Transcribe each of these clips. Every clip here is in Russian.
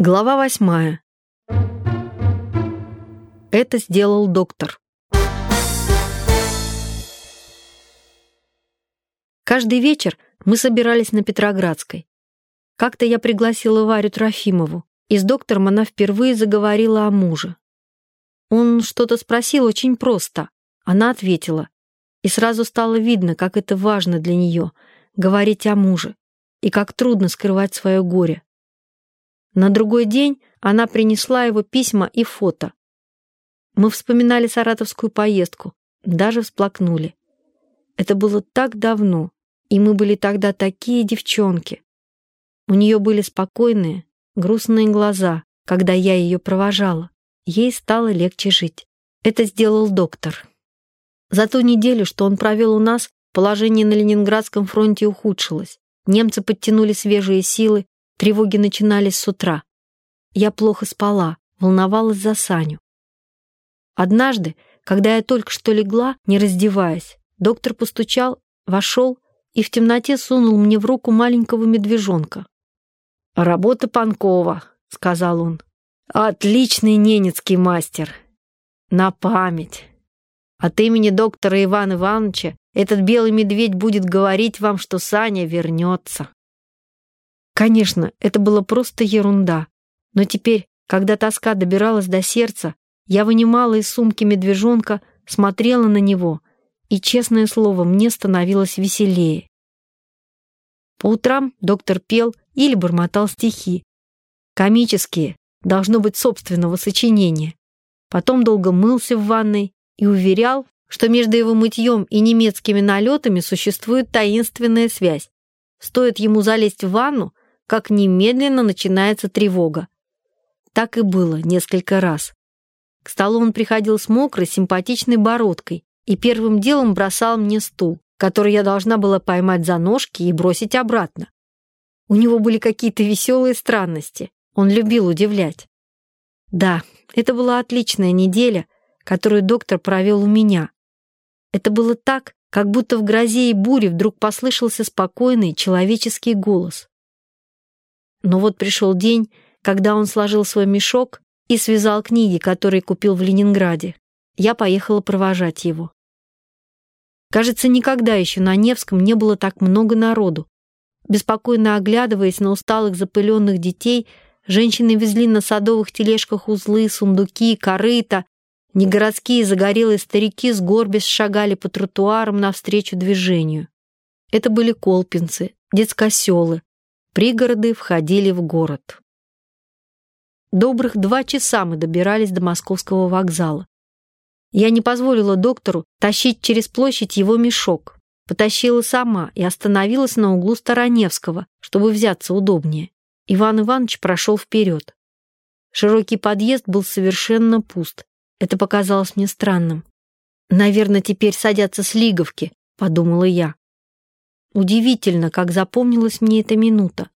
Глава восьмая. Это сделал доктор. Каждый вечер мы собирались на Петроградской. Как-то я пригласила Варю Трофимову, и с доктором она впервые заговорила о муже. Он что-то спросил очень просто. Она ответила. И сразу стало видно, как это важно для нее — говорить о муже, и как трудно скрывать свое горе. На другой день она принесла его письма и фото. Мы вспоминали саратовскую поездку, даже всплакнули. Это было так давно, и мы были тогда такие девчонки. У нее были спокойные, грустные глаза, когда я ее провожала. Ей стало легче жить. Это сделал доктор. За ту неделю, что он провел у нас, положение на Ленинградском фронте ухудшилось. Немцы подтянули свежие силы, Тревоги начинались с утра. Я плохо спала, волновалась за Саню. Однажды, когда я только что легла, не раздеваясь, доктор постучал, вошел и в темноте сунул мне в руку маленького медвежонка. «Работа Панкова», — сказал он. «Отличный ненецкий мастер. На память. От имени доктора Ивана Ивановича этот белый медведь будет говорить вам, что Саня вернется». Конечно, это было просто ерунда. Но теперь, когда тоска добиралась до сердца, я вынимала из сумки медвежонка, смотрела на него, и, честное слово, мне становилось веселее. По утрам доктор пел или бормотал стихи. Комические, должно быть собственного сочинения. Потом долго мылся в ванной и уверял, что между его мытьем и немецкими налетами существует таинственная связь. Стоит ему залезть в ванну, как немедленно начинается тревога. Так и было несколько раз. К столу он приходил с мокрой, симпатичной бородкой и первым делом бросал мне стул, который я должна была поймать за ножки и бросить обратно. У него были какие-то веселые странности. Он любил удивлять. Да, это была отличная неделя, которую доктор провел у меня. Это было так, как будто в грозе и буре вдруг послышался спокойный человеческий голос. Но вот пришел день, когда он сложил свой мешок и связал книги, которые купил в Ленинграде. Я поехала провожать его. Кажется, никогда еще на Невском не было так много народу. Беспокойно оглядываясь на усталых запыленных детей, женщины везли на садовых тележках узлы, сундуки, корыта. Негородские загорелые старики с горбис шагали по тротуарам навстречу движению. Это были колпинцы, детскоселы, Пригороды входили в город. Добрых два часа мы добирались до московского вокзала. Я не позволила доктору тащить через площадь его мешок. Потащила сама и остановилась на углу Староневского, чтобы взяться удобнее. Иван Иванович прошел вперед. Широкий подъезд был совершенно пуст. Это показалось мне странным. «Наверное, теперь садятся с Лиговки», — подумала я. Удивительно, как запомнилась мне эта минута.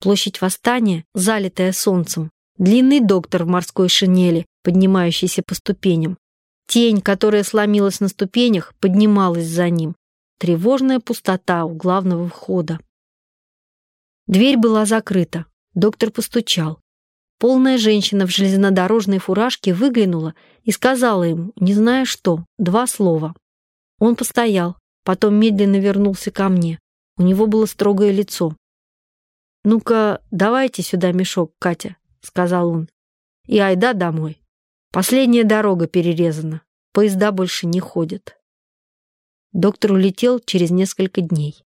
Площадь Восстания, залитая солнцем, длинный доктор в морской шинели, поднимающийся по ступеням. Тень, которая сломилась на ступенях, поднималась за ним. Тревожная пустота у главного входа. Дверь была закрыта. Доктор постучал. Полная женщина в железнодорожной фуражке выглянула и сказала ему, не зная что, два слова. Он постоял, Потом медленно вернулся ко мне. У него было строгое лицо. «Ну-ка, давайте сюда мешок, Катя», — сказал он. «И айда домой. Последняя дорога перерезана. Поезда больше не ходят». Доктор улетел через несколько дней.